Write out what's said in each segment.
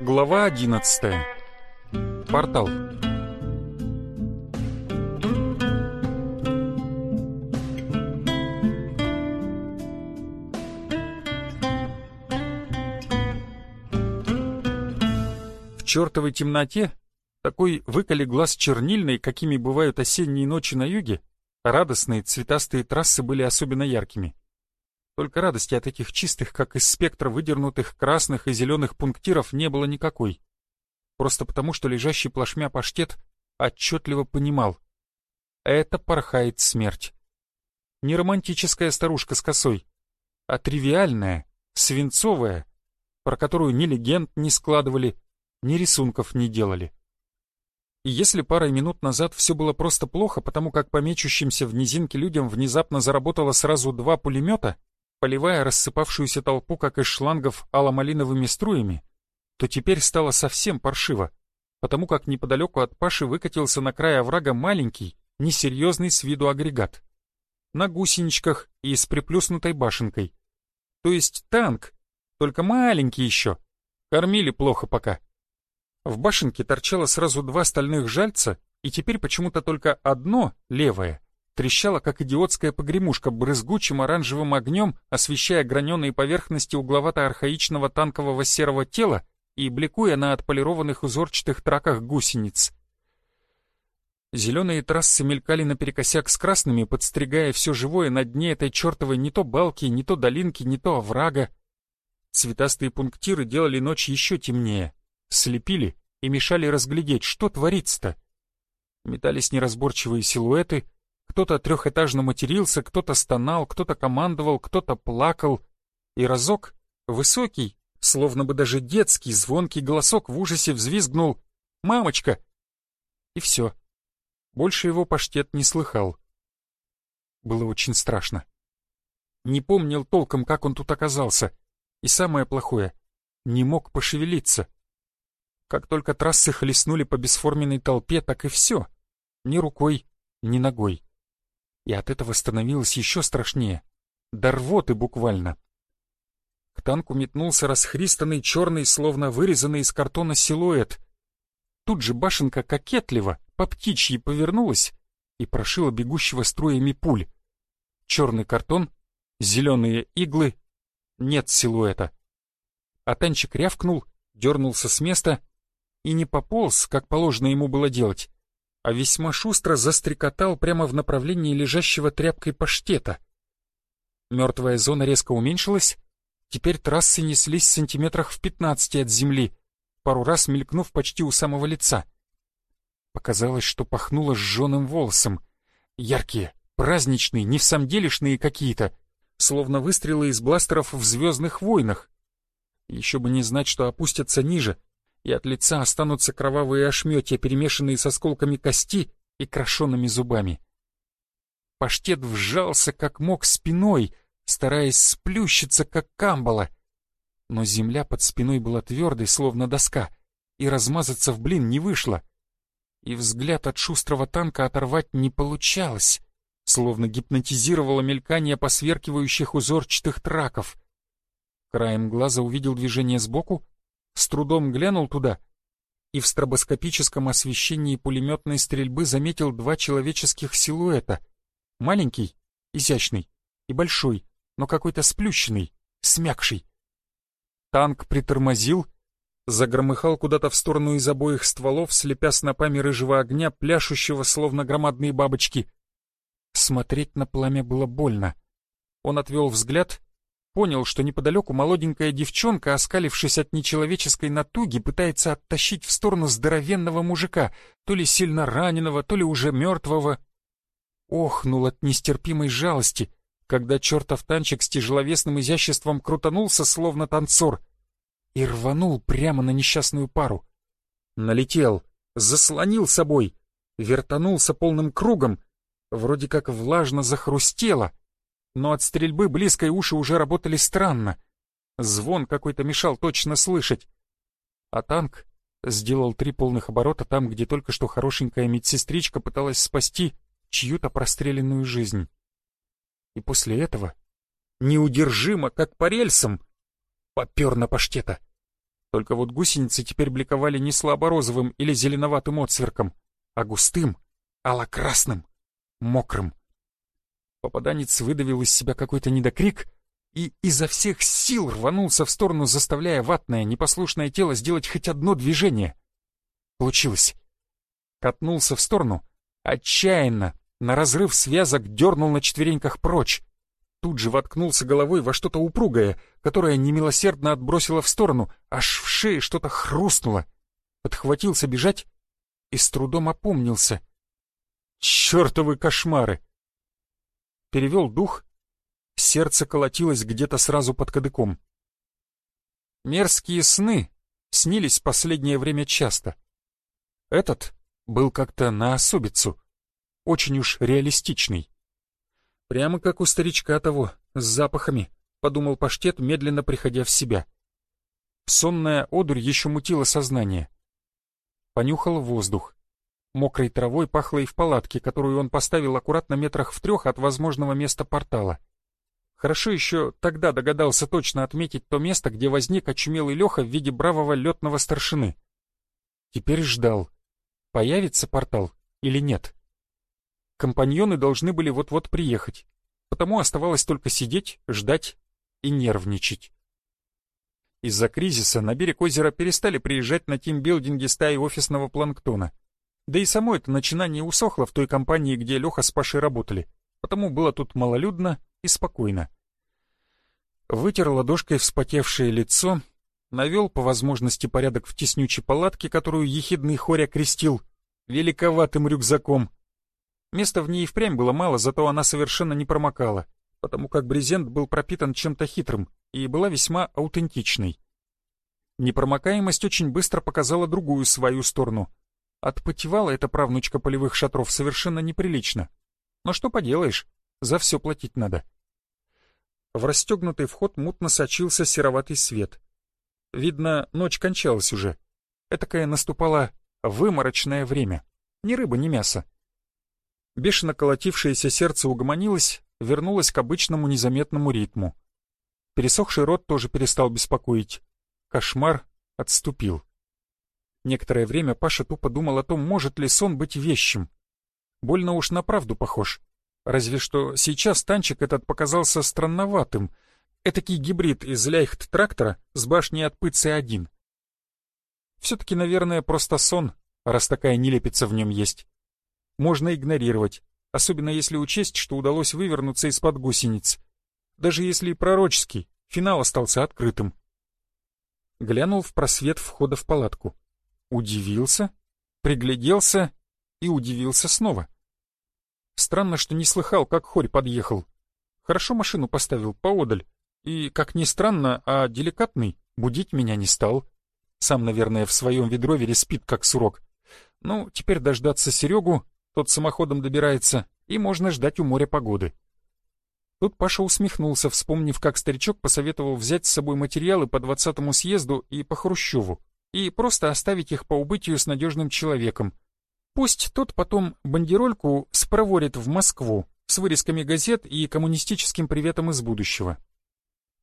Глава 11. Портал. В чертовой темноте, такой выколи глаз чернильной, какими бывают осенние ночи на юге, радостные цветастые трассы были особенно яркими. Только радости от этих чистых, как из спектра выдернутых красных и зеленых пунктиров, не было никакой. Просто потому, что лежащий плашмя паштет отчетливо понимал. Это порхает смерть. Не романтическая старушка с косой, а тривиальная, свинцовая, про которую ни легенд не складывали, ни рисунков не делали. Если парой минут назад все было просто плохо, потому как по мечущимся в низинке людям внезапно заработало сразу два пулемета, поливая рассыпавшуюся толпу, как из шлангов, аломалиновыми струями, то теперь стало совсем паршиво, потому как неподалеку от Паши выкатился на край оврага маленький, несерьезный с виду агрегат. На гусеничках и с приплюснутой башенкой. То есть танк, только маленький еще. Кормили плохо пока. В башенке торчало сразу два стальных жальца, и теперь почему-то только одно, левое, трещала, как идиотская погремушка, брызгучим оранжевым огнем, освещая граненые поверхности угловато-архаичного танкового серого тела и бликуя на отполированных узорчатых траках гусениц. Зеленые трассы мелькали наперекосяк с красными, подстригая все живое на дне этой чертовой не то балки, не то долинки, не то оврага. Цветастые пунктиры делали ночь еще темнее, слепили и мешали разглядеть, что творится-то. Метались неразборчивые силуэты — кто-то трехэтажно матерился, кто-то стонал, кто-то командовал, кто-то плакал. И разок, высокий, словно бы даже детский, звонкий голосок в ужасе взвизгнул «Мамочка!» И все. Больше его паштет не слыхал. Было очень страшно. Не помнил толком, как он тут оказался. И самое плохое — не мог пошевелиться. Как только трассы хлестнули по бесформенной толпе, так и все. Ни рукой, ни ногой и от этого становилось еще страшнее. До рвоты буквально. К танку метнулся расхристанный черный, словно вырезанный из картона силуэт. Тут же башенка кокетливо, по птичьи повернулась и прошила бегущего струями пуль. Черный картон, зеленые иглы, нет силуэта. А танчик рявкнул, дернулся с места и не пополз, как положено ему было делать, а весьма шустро застрекотал прямо в направлении лежащего тряпкой паштета. Мертвая зона резко уменьшилась, теперь трассы неслись сантиметрах в пятнадцати от земли, пару раз мелькнув почти у самого лица. Показалось, что пахнуло сжёным волосом. Яркие, праздничные, не в самом делешные какие-то, словно выстрелы из бластеров в «Звездных войнах». Еще бы не знать, что опустятся ниже, и от лица останутся кровавые ошметья, перемешанные с осколками кости и крошенными зубами. Паштет вжался как мог спиной, стараясь сплющиться, как камбала. Но земля под спиной была твердой, словно доска, и размазаться в блин не вышло. И взгляд от шустрого танка оторвать не получалось, словно гипнотизировало мелькание посверкивающих узорчатых траков. Краем глаза увидел движение сбоку с трудом глянул туда и в стробоскопическом освещении пулеметной стрельбы заметил два человеческих силуэта. Маленький, изящный, и большой, но какой-то сплющенный, смякший. Танк притормозил, загромыхал куда-то в сторону из обоих стволов, слепя снопами рыжего огня, пляшущего, словно громадные бабочки. Смотреть на пламя было больно. Он отвел взгляд Понял, что неподалеку молоденькая девчонка, оскалившись от нечеловеческой натуги, пытается оттащить в сторону здоровенного мужика, то ли сильно раненого, то ли уже мертвого. Охнул от нестерпимой жалости, когда чертов танчик с тяжеловесным изяществом крутанулся, словно танцор, и рванул прямо на несчастную пару. Налетел, заслонил собой, вертанулся полным кругом, вроде как влажно захрустело — но от стрельбы близкой уши уже работали странно. Звон какой-то мешал точно слышать. А танк Сделал три полных оборота там, где только что хорошенькая медсестричка пыталась спасти чью-то простреленную жизнь. И после этого, неудержимо, как по рельсам, попер на паштета. Только вот гусеницы теперь бликовали не слабо-розовым или зеленоватым отсверком, а густым, алокрасным, мокрым. Попаданец выдавил из себя какой-то недокрик и изо всех сил рванулся в сторону, заставляя ватное, непослушное тело сделать хоть одно движение. Получилось. Катнулся в сторону, отчаянно, на разрыв связок дернул на четвереньках прочь. Тут же воткнулся головой во что-то упругое, которое немилосердно отбросило в сторону, аж в шее что-то хрустнуло. Подхватился бежать и с трудом опомнился. Чертовы кошмары! Перевел дух Сердце колотилось где-то сразу под кадыком. Мерзкие сны снились последнее время часто. Этот был как-то на особицу, очень уж реалистичный. Прямо как у старичка того, с запахами, подумал паштет, медленно приходя в себя. Сонная одурь еще мутила сознание. Понюхал воздух. Мокрой травой пахло и в палатке, которую он поставил аккуратно метрах в трех от возможного места портала. Хорошо еще тогда догадался точно отметить то место, где возник очумелый Леха в виде бравого летного старшины. Теперь ждал, появится портал или нет. Компаньоны должны были вот-вот приехать, потому оставалось только сидеть, ждать и нервничать. Из-за кризиса на берег озера перестали приезжать на тимбилдинги стаи офисного планктона. Да и само это начинание усохло в той компании, где Леха с Пашей работали, потому было тут малолюдно и спокойно. Вытер ладошкой вспотевшее лицо, навел по возможности порядок в теснючей палатке, которую ехидный хоря крестил великоватым рюкзаком. Места в ней впрямь было мало, зато она совершенно не промокала, потому как брезент был пропитан чем-то хитрым и была весьма аутентичной. Непромокаемость очень быстро показала другую свою сторону. Отпотевала эта правнучка полевых шатров совершенно неприлично. Но что поделаешь, за все платить надо. В расстегнутый вход мутно сочился сероватый свет. Видно, ночь кончалась уже. Этакое наступало выморочное время. Ни рыба, ни мясо. Бешено колотившееся сердце угомонилось, вернулось к обычному незаметному ритму. Пересохший рот тоже перестал беспокоить. Кошмар отступил. Некоторое время Паша тупо думал о том, может ли сон быть вещим. Больно уж на правду похож. Разве что сейчас танчик этот показался странноватым. Этакий гибрид из ляйхт-трактора с башней от ПЦ-1. Все-таки, наверное, просто сон, раз такая нелепица в нем есть. Можно игнорировать, особенно если учесть, что удалось вывернуться из-под гусениц. Даже если и пророческий, финал остался открытым. Глянул в просвет входа в палатку. Удивился, пригляделся и удивился снова. Странно, что не слыхал, как хорь подъехал. Хорошо машину поставил поодаль. И, как ни странно, а деликатный, будить меня не стал. Сам, наверное, в своем ведровере спит, как сурок. Ну, теперь дождаться Серегу, тот самоходом добирается, и можно ждать у моря погоды. Тут Паша усмехнулся, вспомнив, как старичок посоветовал взять с собой материалы по двадцатому съезду и по Хрущеву, и просто оставить их по убытию с надежным человеком, Пусть тот потом бандерольку спроворит в Москву с вырезками газет и коммунистическим приветом из будущего.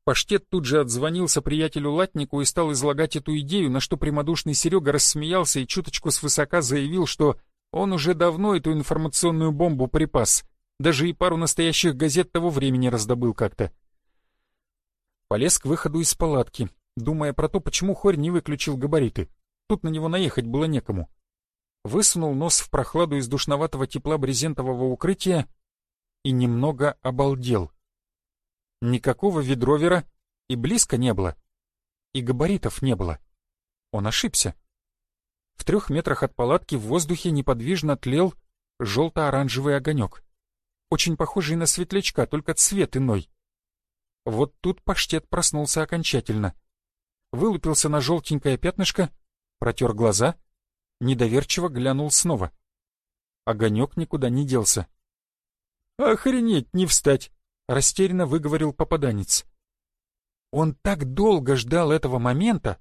Паштет тут же отзвонился приятелю Латнику и стал излагать эту идею, на что прямодушный Серега рассмеялся и чуточку свысока заявил, что он уже давно эту информационную бомбу припас, даже и пару настоящих газет того времени раздобыл как-то. Полез к выходу из палатки, думая про то, почему хорь не выключил габариты. Тут на него наехать было некому высунул нос в прохладу из душноватого тепла брезентового укрытия и немного обалдел. Никакого ведровера и близко не было, и габаритов не было. Он ошибся. В трех метрах от палатки в воздухе неподвижно тлел желто-оранжевый огонек, очень похожий на светлячка, только цвет иной. Вот тут паштет проснулся окончательно. Вылупился на желтенькое пятнышко, протер глаза — недоверчиво глянул снова. Огонек никуда не делся. «Охренеть, не встать!» — растерянно выговорил попаданец. Он так долго ждал этого момента,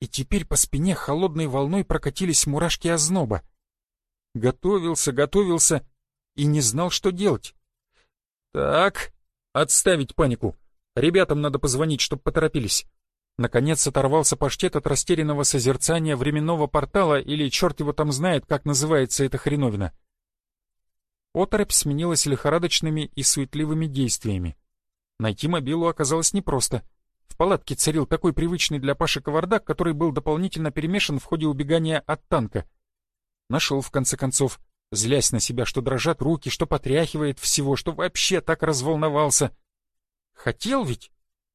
и теперь по спине холодной волной прокатились мурашки озноба. Готовился, готовился и не знал, что делать. Так, отставить панику. Ребятам надо позвонить, чтоб поторопились. Наконец оторвался паштет от растерянного созерцания временного портала или черт его там знает, как называется эта хреновина. Оторопь сменилась лихорадочными и суетливыми действиями. Найти мобилу оказалось непросто. В палатке царил такой привычный для Паши кавардак, который был дополнительно перемешан в ходе убегания от танка. Нашел, в конце концов, злясь на себя, что дрожат руки, что потряхивает всего, что вообще так разволновался. Хотел ведь?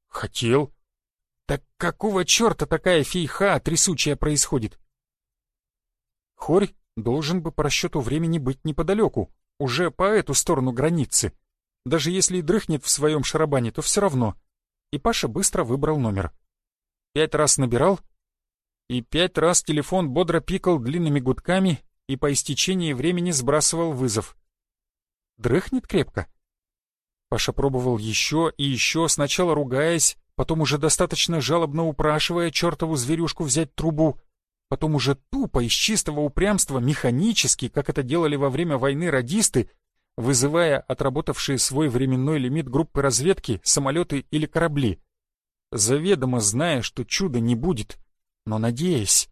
Хотел. Так какого черта такая фейха трясучая происходит? Хорь должен бы по расчету времени быть неподалеку, уже по эту сторону границы. Даже если и дрыхнет в своем шарабане, то все равно. И Паша быстро выбрал номер. Пять раз набирал, и пять раз телефон бодро пикал длинными гудками и по истечении времени сбрасывал вызов. Дрыхнет крепко. Паша пробовал еще и еще, сначала ругаясь, потом уже достаточно жалобно упрашивая чертову зверюшку взять трубу, потом уже тупо, из чистого упрямства, механически, как это делали во время войны радисты, вызывая отработавшие свой временной лимит группы разведки, самолеты или корабли. Заведомо зная, что чуда не будет, но надеясь.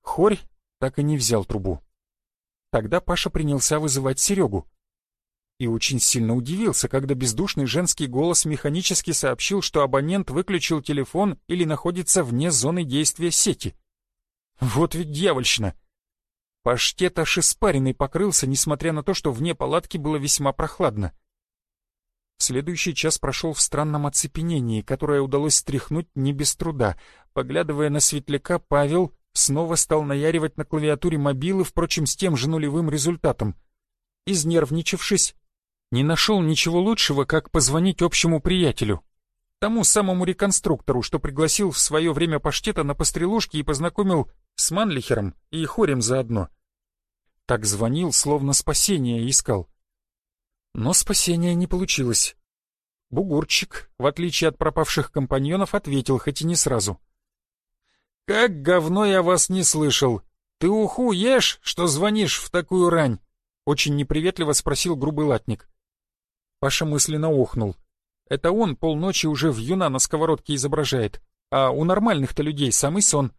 Хорь так и не взял трубу. Тогда Паша принялся вызывать Серегу. И очень сильно удивился, когда бездушный женский голос механически сообщил, что абонент выключил телефон или находится вне зоны действия сети. Вот ведь дьявольщина! Паштет аж испаренный покрылся, несмотря на то, что вне палатки было весьма прохладно. Следующий час прошел в странном оцепенении, которое удалось стряхнуть не без труда. Поглядывая на светляка, Павел снова стал наяривать на клавиатуре мобилы, впрочем, с тем же нулевым результатом. Изнервничавшись, не нашел ничего лучшего, как позвонить общему приятелю, тому самому реконструктору, что пригласил в свое время паштета на пострелушки и познакомил с Манлихером и Хорем заодно. Так звонил, словно спасение искал. Но спасения не получилось. Бугурчик, в отличие от пропавших компаньонов, ответил, хоть и не сразу. «Как говно я вас не слышал! Ты уху ешь, что звонишь в такую рань?» Очень неприветливо спросил грубый латник. Паша мысленно охнул. Это он полночи уже в юна на сковородке изображает, а у нормальных-то людей самый сон.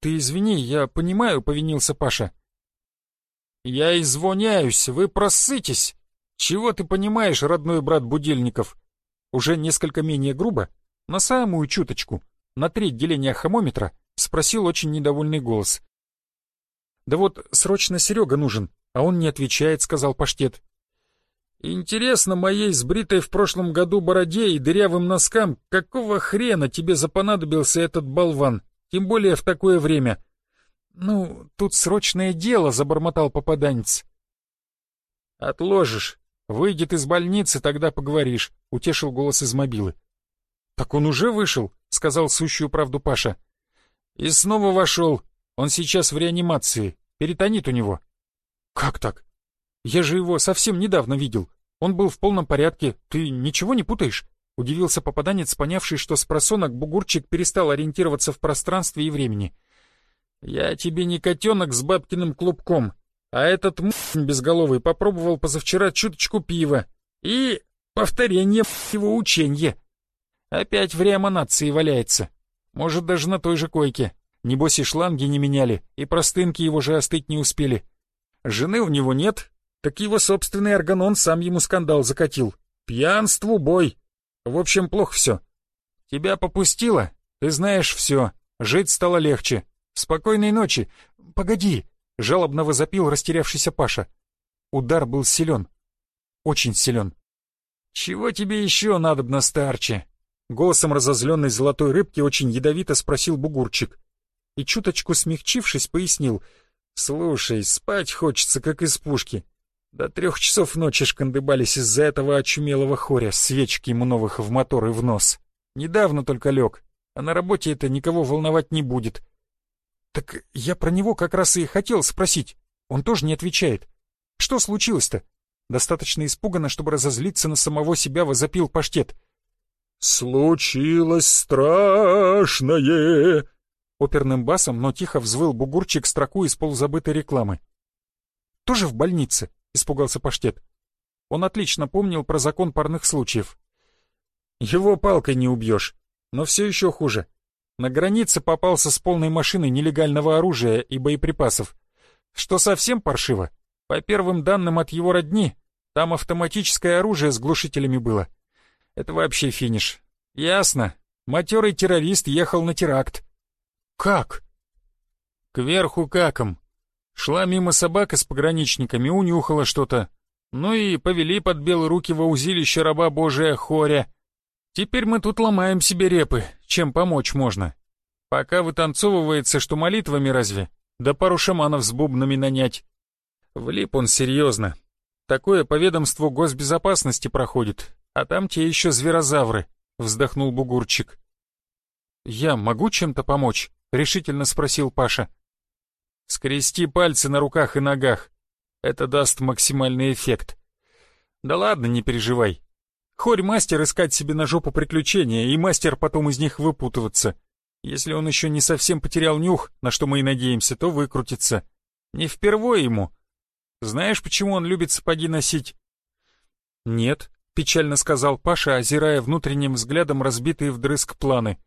«Ты извини, я понимаю», — повинился Паша. «Я извиняюсь, вы просытесь! Чего ты понимаешь, родной брат Будильников?» Уже несколько менее грубо, на самую чуточку, на треть деления хамометра, спросил очень недовольный голос. «Да вот срочно Серега нужен, а он не отвечает», — сказал Паштет. «Интересно моей сбритой в прошлом году бороде и дырявым носкам, какого хрена тебе запонадобился этот болван?» Тем более в такое время. Ну, тут срочное дело, забормотал попаданец. Отложишь. Выйдет из больницы, тогда поговоришь, утешил голос из мобилы. Так он уже вышел, сказал сущую правду Паша. И снова вошел. Он сейчас в реанимации. Перитонит у него. Как так? Я же его совсем недавно видел. Он был в полном порядке. Ты ничего не путаешь? Удивился попаданец, понявший, что с просонок бугурчик перестал ориентироваться в пространстве и времени. «Я тебе не котенок с бабкиным клубком, а этот м*** безголовый попробовал позавчера чуточку пива. И повторение его ученье. Опять в реамонации валяется. Может, даже на той же койке. Небось и шланги не меняли, и простынки его же остыть не успели. Жены у него нет, так его собственный органон сам ему скандал закатил. Пьянству бой. В общем, плохо все. Тебя попустило? Ты знаешь все. Жить стало легче. Спокойной ночи. Погоди, жалобно возопил растерявшийся Паша. Удар был силен. Очень силен. Чего тебе еще надобно, старче? Голосом разозленной золотой рыбки очень ядовито спросил бугурчик. И чуточку смягчившись, пояснил. «Слушай, спать хочется, как из пушки. До трех часов ночи шкандыбались из-за этого очумелого хоря, свечки ему новых в мотор и в нос. Недавно только лег, а на работе это никого волновать не будет. Так я про него как раз и хотел спросить. Он тоже не отвечает. Что случилось-то? Достаточно испуганно, чтобы разозлиться на самого себя, возопил паштет. случилось страшное!» Оперным басом, но тихо взвыл бугурчик строку из полузабытой рекламы. «Тоже в больнице?» — испугался Паштет. Он отлично помнил про закон парных случаев. «Его палкой не убьешь, но все еще хуже. На границе попался с полной машиной нелегального оружия и боеприпасов. Что совсем паршиво, по первым данным от его родни, там автоматическое оружие с глушителями было. Это вообще финиш. Ясно. Матерый террорист ехал на теракт. Как? Кверху каком. Шла мимо собака с пограничниками, унюхала что-то. Ну и повели под белые руки во узилище раба Божия Хоря. Теперь мы тут ломаем себе репы, чем помочь можно. Пока вытанцовывается, что молитвами разве? Да пару шаманов с бубнами нанять. Влип он серьезно. Такое по ведомству госбезопасности проходит, а там те еще зверозавры, вздохнул Бугурчик. Я могу чем-то помочь? решительно спросил Паша. Скрести пальцы на руках и ногах. Это даст максимальный эффект. Да ладно, не переживай. Хорь мастер искать себе на жопу приключения, и мастер потом из них выпутываться. Если он еще не совсем потерял нюх, на что мы и надеемся, то выкрутится. Не впервой ему. Знаешь, почему он любит сапоги носить? Нет, печально сказал Паша, озирая внутренним взглядом разбитые вдрызг планы.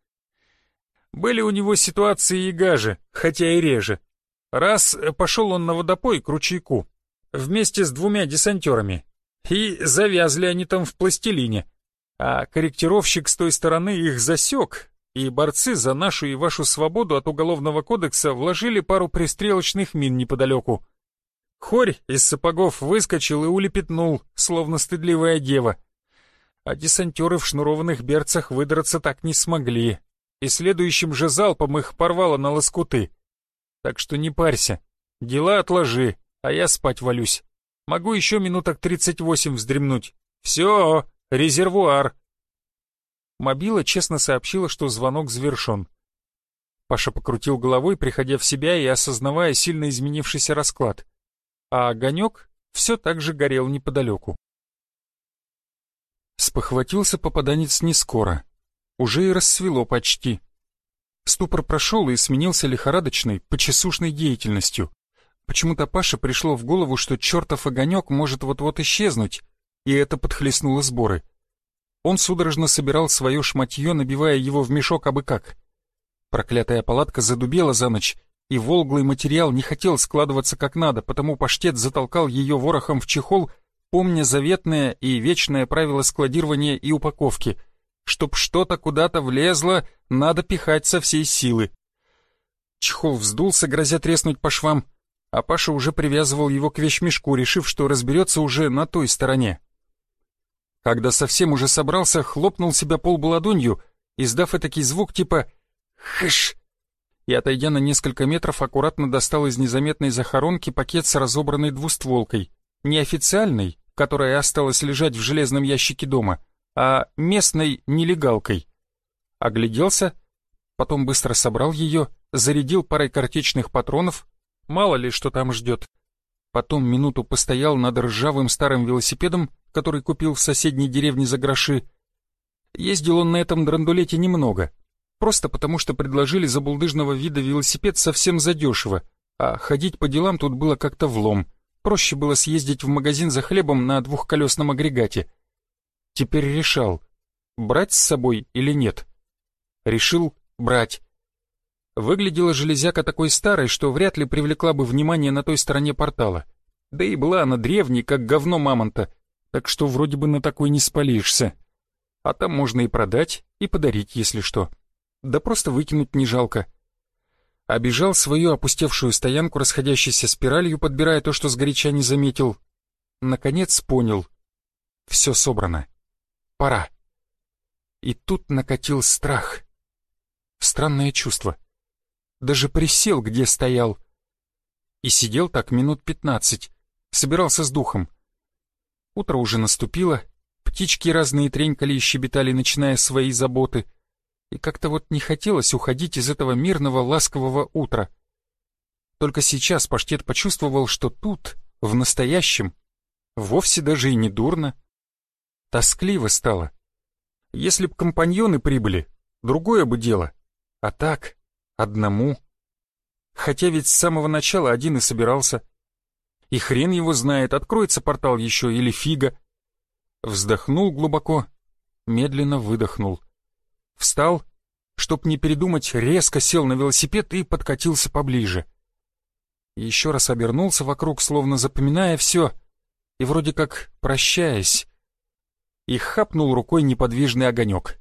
Были у него ситуации и гаже, хотя и реже. Раз пошел он на водопой к ручейку, вместе с двумя десантерами, и завязли они там в пластилине. А корректировщик с той стороны их засек, и борцы за нашу и вашу свободу от Уголовного кодекса вложили пару пристрелочных мин неподалеку. Хорь из сапогов выскочил и улепетнул, словно стыдливая дева. А десантеры в шнурованных берцах выдраться так не смогли, и следующим же залпом их порвало на лоскуты. Так что не парься, дела отложи, а я спать валюсь. Могу еще минуток 38 вздремнуть. Все, резервуар. Мобила честно сообщила, что звонок завершен. Паша покрутил головой, приходя в себя и осознавая сильно изменившийся расклад. А огонек все так же горел неподалеку. Спохватился попаданец не скоро. Уже и рассвело почти. Ступор прошел и сменился лихорадочной, почесушной деятельностью. Почему-то Паше пришло в голову, что чертов огонек может вот-вот исчезнуть, и это подхлестнуло сборы. Он судорожно собирал свое шматье, набивая его в мешок абы как. Проклятая палатка задубела за ночь, и волглый материал не хотел складываться как надо, потому паштет затолкал ее ворохом в чехол, помня заветное и вечное правило складирования и упаковки. Чтоб что-то куда-то влезло, надо пихать со всей силы. Чехол вздулся, грозя треснуть по швам, а Паша уже привязывал его к вещмешку, решив, что разберется уже на той стороне. Когда совсем уже собрался, хлопнул себя полбу ладонью, издав этакий звук типа «хыш», и, отойдя на несколько метров, аккуратно достал из незаметной захоронки пакет с разобранной двустволкой. Не официальной, которая осталась лежать в железном ящике дома, а местной нелегалкой. Огляделся, потом быстро собрал ее, зарядил парой картечных патронов, Мало ли, что там ждет. Потом минуту постоял над ржавым старым велосипедом, который купил в соседней деревне за гроши. Ездил он на этом драндулете немного, просто потому что предложили за булдыжного вида велосипед совсем задешево, а ходить по делам тут было как-то влом. Проще было съездить в магазин за хлебом на двухколесном агрегате. Теперь решал, брать с собой или нет. Решил брать. Выглядела железяка такой старой, что вряд ли привлекла бы внимание на той стороне портала. Да и была она древней, как говно мамонта, так что вроде бы на такой не спалишься. А там можно и продать, и подарить, если что. Да просто выкинуть не жалко. Обежал свою опустевшую стоянку, расходящейся спиралью, подбирая то, что сгоряча не заметил. Наконец понял. Все собрано. Пора. И тут накатил страх. Странное чувство даже присел, где стоял. И сидел так минут пятнадцать, собирался с духом. Утро уже наступило, птички разные тренькали и щебетали, начиная свои заботы, и как-то вот не хотелось уходить из этого мирного, ласкового утра. Только сейчас паштет почувствовал, что тут, в настоящем, вовсе даже и не дурно. Тоскливо стало. Если б компаньоны прибыли, другое бы дело. А так, одному. Хотя ведь с самого начала один и собирался. И хрен его знает, откроется портал еще или фига. Вздохнул глубоко, медленно выдохнул. Встал, чтоб не передумать, резко сел на велосипед и подкатился поближе. Еще раз обернулся вокруг, словно запоминая все, и вроде как прощаясь. И хапнул рукой неподвижный огонек.